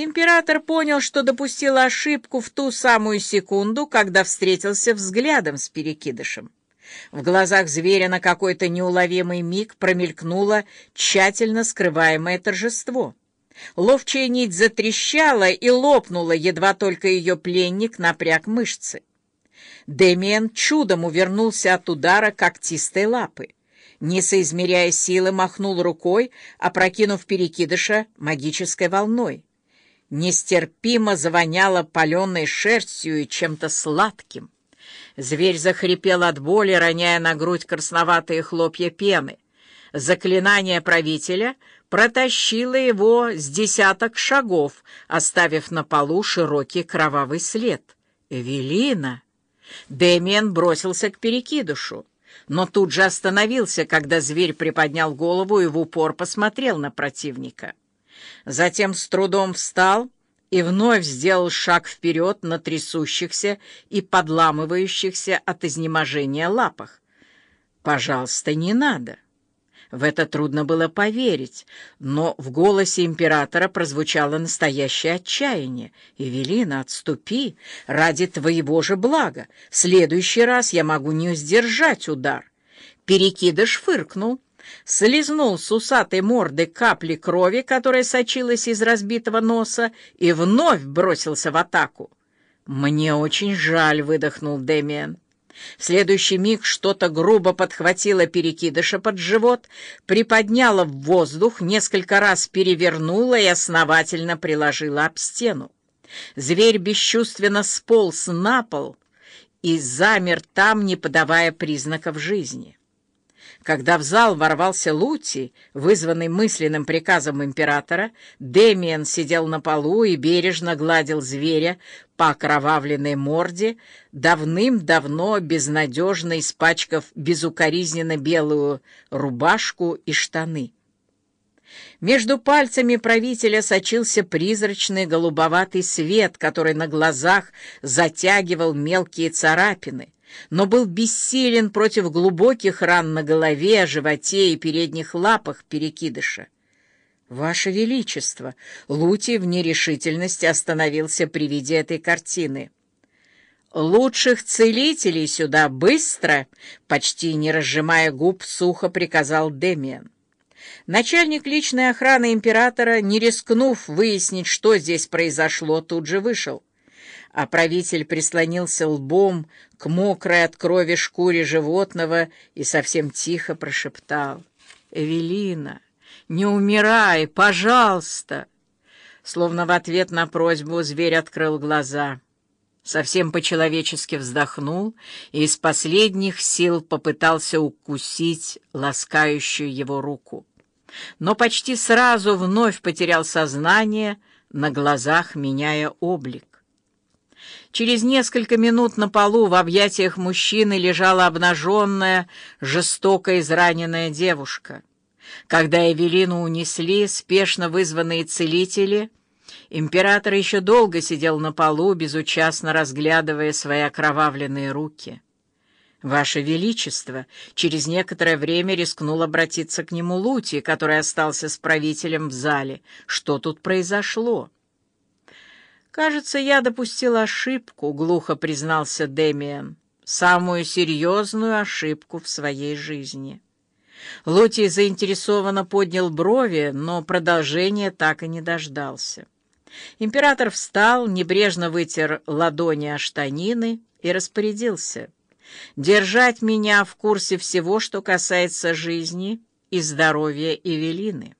Император понял, что допустил ошибку в ту самую секунду, когда встретился взглядом с перекидышем. В глазах зверя на какой-то неуловимый миг промелькнуло тщательно скрываемое торжество. Ловчая нить затрещала и лопнула, едва только ее пленник напряг мышцы. Демиан чудом увернулся от удара когтистой лапы. Не соизмеряя силы, махнул рукой, опрокинув перекидыша магической волной. Нестерпимо завоняло паленой шерстью и чем-то сладким. Зверь захрипел от боли, роняя на грудь красноватые хлопья пены. Заклинание правителя протащило его с десяток шагов, оставив на полу широкий кровавый след. «Эвелина!» Дэмиен бросился к перекидышу, но тут же остановился, когда зверь приподнял голову и в упор посмотрел на противника. Затем с трудом встал и вновь сделал шаг вперед на трясущихся и подламывающихся от изнеможения лапах. «Пожалуйста, не надо». В это трудно было поверить, но в голосе императора прозвучало настоящее отчаяние. «Эвелина, отступи, ради твоего же блага. В следующий раз я могу не сдержать удар». Перекидыш фыркнул слезнул с усатой морды капли крови, которая сочилась из разбитого носа, и вновь бросился в атаку. «Мне очень жаль», — выдохнул Дэмиан. В следующий миг что-то грубо подхватило перекидыша под живот, приподняло в воздух, несколько раз перевернуло и основательно приложило об стену. Зверь бесчувственно сполз на пол и замер там, не подавая признаков жизни. Когда в зал ворвался Лути, вызванный мысленным приказом императора, Демиан сидел на полу и бережно гладил зверя по окровавленной морде, давным-давно безнадежно испачкав безукоризненно белую рубашку и штаны. Между пальцами правителя сочился призрачный голубоватый свет, который на глазах затягивал мелкие царапины но был бессилен против глубоких ран на голове, животе и передних лапах перекидыша. «Ваше Величество!» — Лути в нерешительности остановился при виде этой картины. «Лучших целителей сюда быстро!» — почти не разжимая губ, сухо приказал Демиан. Начальник личной охраны императора, не рискнув выяснить, что здесь произошло, тут же вышел а правитель прислонился лбом к мокрой от крови шкуре животного и совсем тихо прошептал «Эвелина, не умирай, пожалуйста!» Словно в ответ на просьбу зверь открыл глаза, совсем по-человечески вздохнул и из последних сил попытался укусить ласкающую его руку. Но почти сразу вновь потерял сознание, на глазах меняя облик. Через несколько минут на полу в объятиях мужчины лежала обнаженная, жестоко израненная девушка. Когда Эвелину унесли, спешно вызванные целители, император еще долго сидел на полу, безучастно разглядывая свои окровавленные руки. «Ваше Величество!» Через некоторое время рискнул обратиться к нему Лути, который остался с правителем в зале. «Что тут произошло?» «Кажется, я допустил ошибку», — глухо признался Демиан. «Самую серьезную ошибку в своей жизни». Лоти заинтересованно поднял брови, но продолжения так и не дождался. Император встал, небрежно вытер ладони о штанины и распорядился. «Держать меня в курсе всего, что касается жизни и здоровья Эвелины».